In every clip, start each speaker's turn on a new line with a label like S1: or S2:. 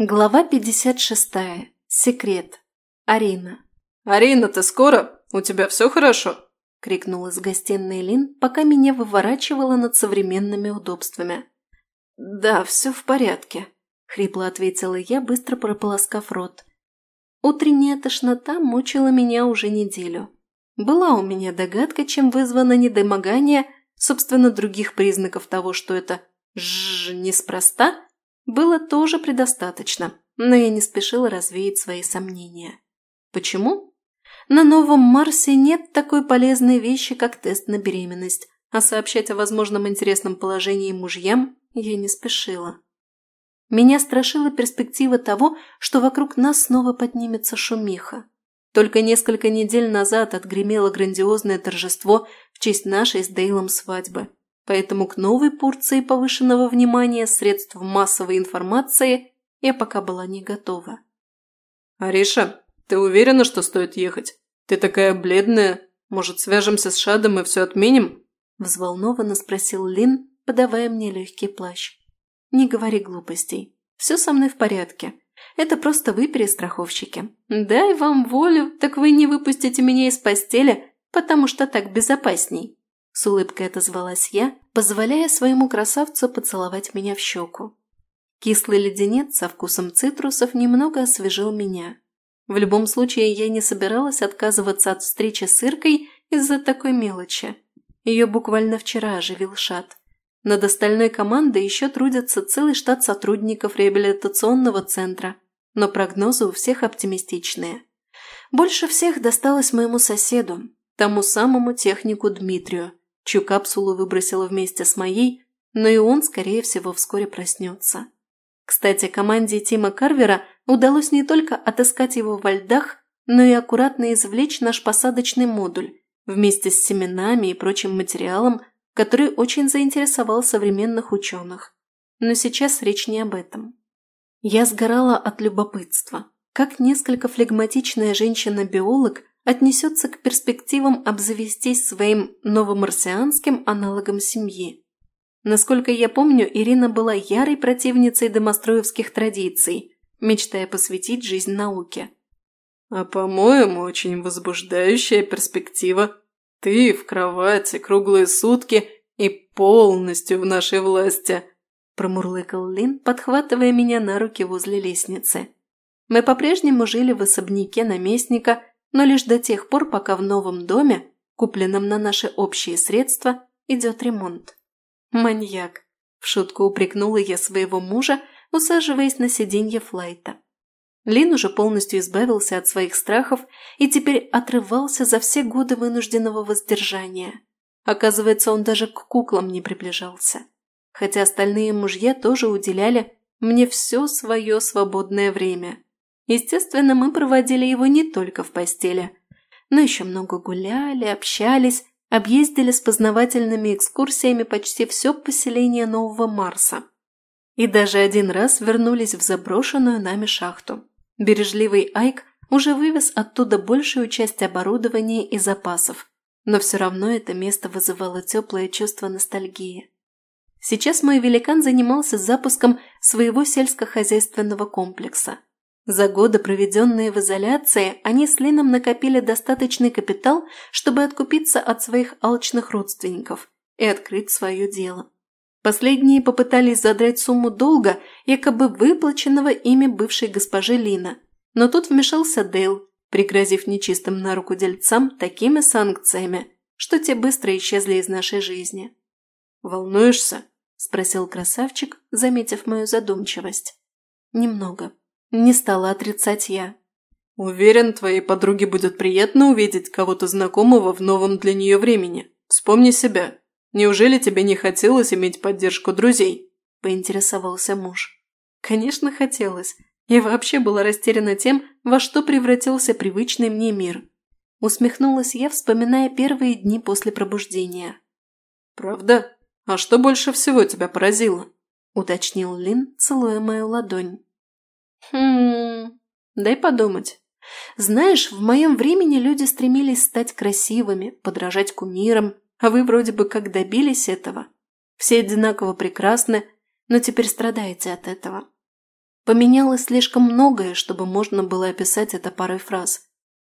S1: Глава 56. Секрет. Арина.
S2: «Арина, ты скоро? У тебя все хорошо?» – крикнул из гостиной Лин, пока меня выворачивала над современными удобствами.
S1: «Да, все в порядке», – хрипло ответила я, быстро прополоскав рот. Утренняя тошнота мучила меня уже неделю. Была у меня догадка, чем вызвано недомогание, собственно, других признаков того, что это «жжж» неспроста – было тоже предостаточно, но я не спешила развеять свои сомнения. Почему? На новом Марсе нет такой полезной вещи, как тест на беременность, а сообщать о возможном интересном положении мужьям я не спешила. Меня страшила перспектива того, что вокруг нас снова поднимется шумиха. Только несколько недель назад отгремело грандиозное торжество в честь нашей с Дейлом свадьбы поэтому к новой порции повышенного внимания средств массовой информации я пока была не готова.
S2: «Ариша, ты уверена, что стоит ехать? Ты такая бледная. Может, свяжемся с Шадом и все отменим?»
S1: Взволнованно спросил Лин, подавая мне легкий плащ. «Не говори глупостей. Все со мной в порядке. Это просто вы, перестраховщики. Дай вам волю, так вы не выпустите меня из постели, потому что так безопасней». С улыбкой отозвалась я, позволяя своему красавцу поцеловать меня в щеку. Кислый леденец со вкусом цитрусов немного освежил меня. В любом случае, я не собиралась отказываться от встречи с Иркой из-за такой мелочи. Ее буквально вчера оживил Шат. Над остальной командой еще трудится целый штат сотрудников реабилитационного центра, но прогнозы у всех оптимистичные. Больше всех досталось моему соседу, тому самому технику Дмитрию, чью капсулу выбросила вместе с моей, но и он, скорее всего, вскоре проснется. Кстати, команде Тима Карвера удалось не только отыскать его во льдах, но и аккуратно извлечь наш посадочный модуль вместе с семенами и прочим материалом, который очень заинтересовал современных ученых. Но сейчас речь не об этом. Я сгорала от любопытства. Как несколько флегматичная женщина-биолог отнесется к перспективам обзавестись своим новомарсианским аналогом семьи. Насколько я помню, Ирина была ярой противницей домостроевских традиций, мечтая посвятить жизнь науке.
S2: «А по-моему, очень возбуждающая перспектива. Ты в кровати круглые сутки и полностью в нашей власти», промурлыкал Лин, подхватывая меня на руки возле лестницы. Мы по-прежнему жили в особняке наместника но лишь до тех пор, пока в новом доме, купленном на наши общие средства, идет ремонт. «Маньяк!» – в шутку упрекнула я своего мужа, усаживаясь на сиденье флайта. Лин уже полностью избавился от своих страхов и теперь отрывался за все годы вынужденного воздержания. Оказывается, он даже к куклам не приближался. Хотя остальные мужья тоже уделяли мне все свое свободное время – Естественно, мы проводили его не только в постели, но еще много гуляли, общались, объездили с познавательными экскурсиями почти все поселение Нового Марса. И даже один раз вернулись в заброшенную нами шахту. Бережливый Айк уже вывез оттуда большую часть оборудования и запасов, но все равно это место вызывало теплое чувство ностальгии. Сейчас мой великан занимался запуском своего сельскохозяйственного комплекса – за годы, проведенные в изоляции, они с Лином накопили достаточный капитал, чтобы откупиться от своих алчных родственников и открыть свое дело. Последние попытались задрать сумму долга, якобы выплаченного ими бывшей госпожи Лина. Но тут вмешался Дейл, пригрозив нечистым на руку дельцам такими санкциями, что те быстро исчезли из нашей жизни. «Волнуешься?»
S1: – спросил красавчик, заметив мою задумчивость. «Немного», не стала отрицать я.
S2: «Уверен, твоей подруге будет приятно увидеть кого-то знакомого в новом для нее времени. Вспомни себя. Неужели тебе не хотелось иметь поддержку друзей?» – поинтересовался муж.
S1: «Конечно, хотелось. Я вообще была растеряна тем, во что превратился привычный мне мир. Усмехнулась я, вспоминая первые дни после пробуждения.
S2: «Правда? А что больше всего тебя поразило?»
S1: – уточнил Лин, целуя мою ладонь. Хм, дай подумать. Знаешь, в моем времени люди стремились стать красивыми, подражать кумирам, а вы вроде бы как добились этого. Все одинаково прекрасны, но теперь страдаете от этого. Поменялось слишком многое, чтобы можно было описать это парой фраз.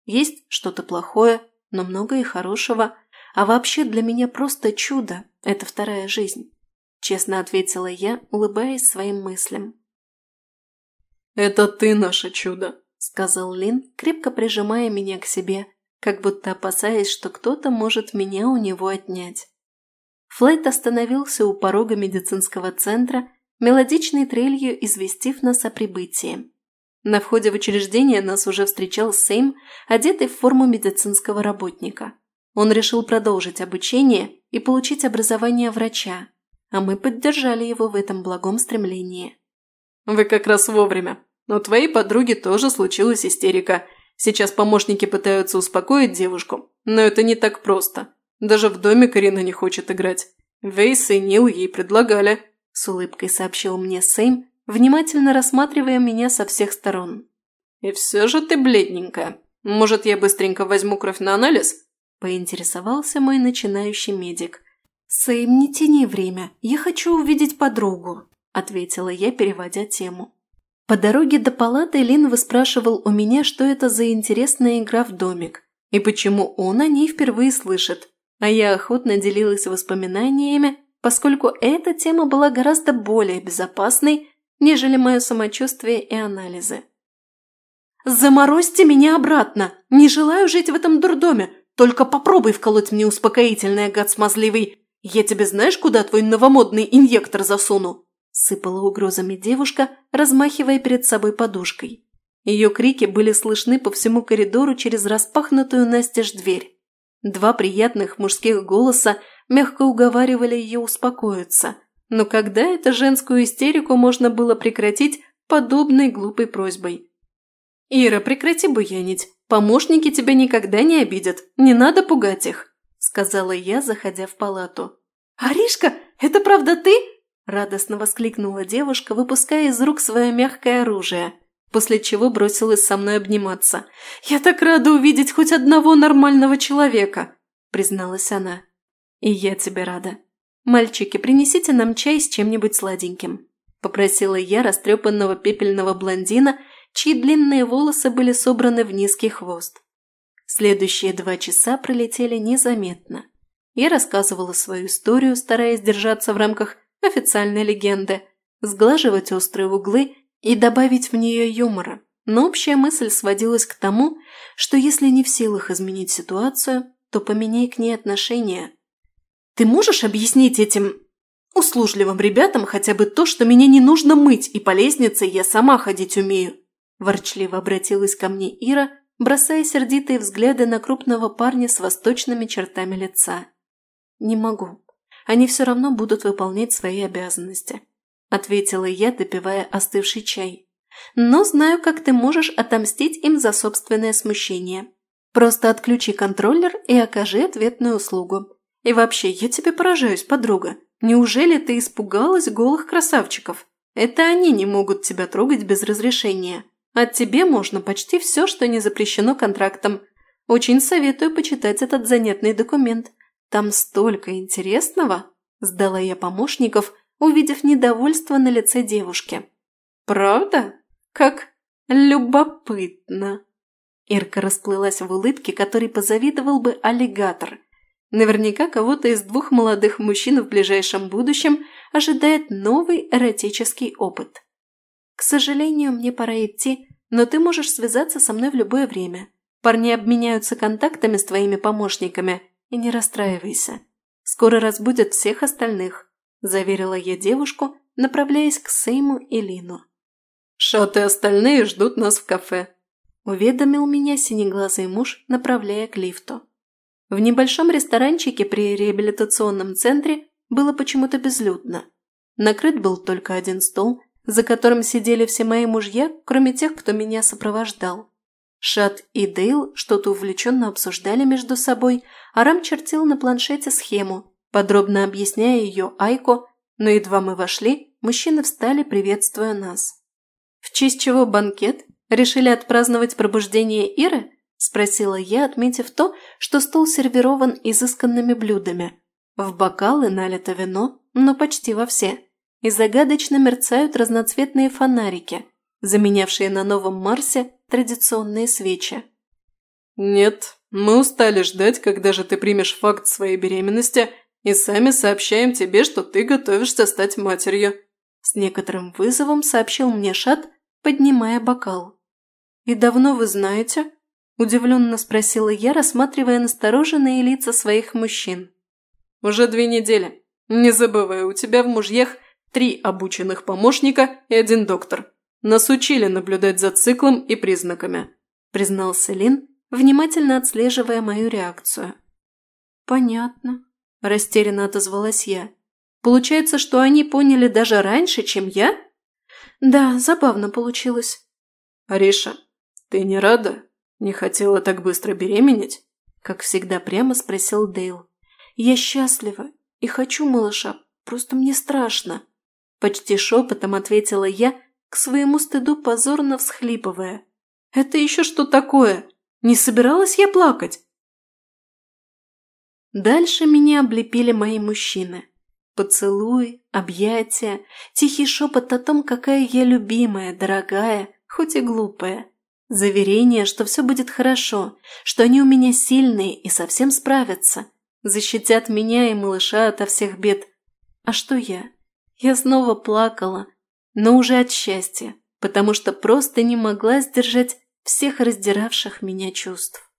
S1: Есть что-то плохое, но много и хорошего, а вообще для меня просто чудо – это вторая жизнь. Честно ответила я, улыбаясь своим мыслям.
S2: «Это ты наше чудо», – сказал Лин, крепко прижимая меня к себе, как будто опасаясь, что кто-то может меня у него отнять.
S1: Флайт остановился у порога медицинского центра, мелодичной трелью известив нас о прибытии. На входе в учреждение нас уже встречал Сейм, одетый в форму медицинского работника. Он решил продолжить обучение и получить образование врача, а мы поддержали его в этом благом стремлении.
S2: «Вы как раз вовремя. У твоей подруги тоже случилась истерика. Сейчас помощники пытаются успокоить девушку, но это не так просто. Даже в доме Карина не хочет играть. Вейс и Нил ей предлагали», – с улыбкой сообщил мне Сэйм, внимательно рассматривая меня со всех сторон. «И все же ты бледненькая. Может, я быстренько возьму кровь на анализ?» – поинтересовался мой начинающий медик.
S1: «Сэйм, не тяни время. Я хочу увидеть подругу», – ответила я, переводя тему. По дороге до палаты Лин выспрашивал у меня, что это за интересная игра в домик, и почему он о ней впервые слышит а я охотно делилась воспоминаниями, поскольку эта тема была гораздо более безопасной, нежели мое самочувствие и анализы. «Заморозьте меня обратно! Не желаю жить в этом дурдоме! Только попробуй вколоть мне успокоительное, гад смазливый! Я тебе знаешь, куда твой новомодный инъектор засуну?» Сыпала угрозами девушка, размахивая перед собой подушкой. Ее крики были слышны по всему коридору через распахнутую настежь дверь. Два приятных мужских голоса мягко уговаривали ее успокоиться. Но когда эту женскую истерику можно было прекратить подобной глупой просьбой? «Ира, прекрати буянить. Помощники тебя никогда не обидят. Не надо пугать их», – сказала я, заходя в палату. «Аришка, это правда ты?» – радостно воскликнула девушка, выпуская из рук свое мягкое оружие после чего бросилась со мной обниматься. «Я так рада увидеть хоть одного нормального человека!» – призналась она. «И я тебе рада. Мальчики, принесите нам чай с чем-нибудь сладеньким», – попросила я растрепанного пепельного блондина, чьи длинные волосы были собраны в низкий хвост. Следующие два часа пролетели незаметно. Я рассказывала свою историю, стараясь держаться в рамках официальной легенды, сглаживать острые углы и добавить в нее юмора, но общая мысль сводилась к тому, что если не в силах изменить ситуацию, то поменяй к ней отношения. «Ты можешь объяснить этим услужливым ребятам хотя бы то, что меня не нужно мыть, и по лестнице я сама ходить умею?» Ворчливо обратилась ко мне Ира, бросая сердитые взгляды на крупного парня с восточными чертами лица. «Не могу. Они все равно будут выполнять свои обязанности ответила я, допивая остывший чай. «Но знаю, как ты можешь отомстить им за собственное смущение. Просто отключи контроллер и окажи ответную услугу. И вообще, я тебе поражаюсь, подруга. Неужели ты испугалась голых красавчиков? Это они не могут тебя трогать без разрешения. От тебе можно почти все, что не запрещено контрактом. Очень советую почитать этот занятный документ. Там столько интересного!» Сдала я помощников – увидев недовольство на лице девушки. «Правда? Как любопытно!» Ирка расплылась в улыбке, которой позавидовал бы аллигатор. Наверняка кого-то из двух молодых мужчин в ближайшем будущем ожидает новый эротический опыт. «К сожалению, мне пора идти, но ты можешь связаться со мной в любое время. Парни обменяются контактами с твоими помощниками, и не расстраивайся. Скоро разбудят всех остальных. – заверила я девушку, направляясь к Сейму и Лину.
S2: «Шат и остальные ждут нас в кафе», –
S1: уведомил меня синеглазый муж, направляя к лифту. В небольшом ресторанчике при реабилитационном центре было почему-то безлюдно. Накрыт был только один стол, за которым сидели все мои мужья, кроме тех, кто меня сопровождал. Шат и Дейл что-то увлеченно обсуждали между собой, а Рам чертил на планшете схему, подробно объясняя ее Айко, но едва мы вошли, мужчины встали, приветствуя нас. «В честь чего банкет? Решили отпраздновать пробуждение Иры?» – спросила я, отметив то, что стол сервирован изысканными блюдами. В бокалы налито вино, но почти во все. И загадочно мерцают разноцветные фонарики, заменявшие на новом Марсе традиционные свечи.
S2: «Нет, мы устали ждать, когда же ты примешь факт своей беременности и сами сообщаем тебе, что ты готовишься стать матерью»,
S1: с некоторым вызовом сообщил мне Шат, поднимая бокал. «И давно вы знаете?» – удивленно спросила я, рассматривая настороженные лица своих мужчин.
S2: «Уже две недели. Не забывай, у тебя в мужьях три обученных помощника и один доктор. Нас учили наблюдать за циклом и признаками», – признался Лин, внимательно отслеживая мою реакцию.
S1: «Понятно», – растерянно отозвалась я. «Получается, что они поняли даже раньше, чем я?» «Да, забавно получилось».
S2: «Ариша, ты не рада? Не хотела так быстро беременеть?»
S1: Как всегда прямо спросил Дейл. «Я счастлива и хочу малыша, просто мне страшно». Почти шепотом ответила я, к своему стыду позорно всхлипывая. «Это еще что такое? Не собиралась я плакать?» Дальше меня облепили мои мужчины. Поцелуй, объятия, тихий шепот о том, какая я любимая, дорогая, хоть и глупая. Заверение, что все будет хорошо, что они у меня сильные и совсем справятся. Защитят меня и малыша ото всех бед. А что я? Я снова плакала, но уже от счастья, потому что просто не могла сдержать всех раздиравших меня чувств.